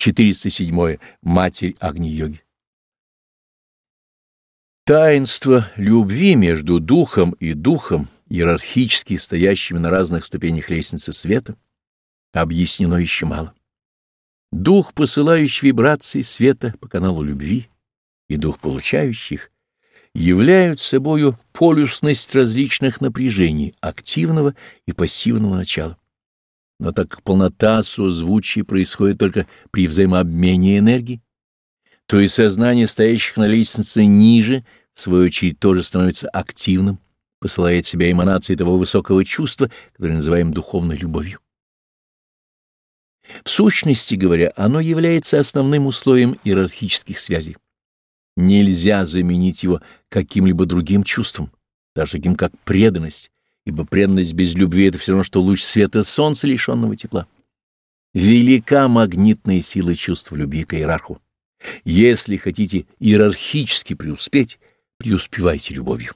407. Матерь Агни-йоги. Таинство любви между духом и духом, иерархически стоящими на разных ступенях лестницы света, объяснено еще мало. Дух, посылающий вибрации света по каналу любви, и дух, получающих, являют собою полюсность различных напряжений активного и пассивного начала. Но так как полнота созвучия происходит только при взаимообмене энергии, то и сознание стоящих на лестнице ниже, в свою очередь, тоже становится активным, посылает себя эманации того высокого чувства, которое называем духовной любовью. В сущности говоря, оно является основным условием иерархических связей. Нельзя заменить его каким-либо другим чувством, даже таким как преданность, ибо преданность без любви — это все равно, что луч света солнца, лишенного тепла. Велика магнитная сила чувств любви к иерарху. Если хотите иерархически преуспеть, преуспевайте любовью.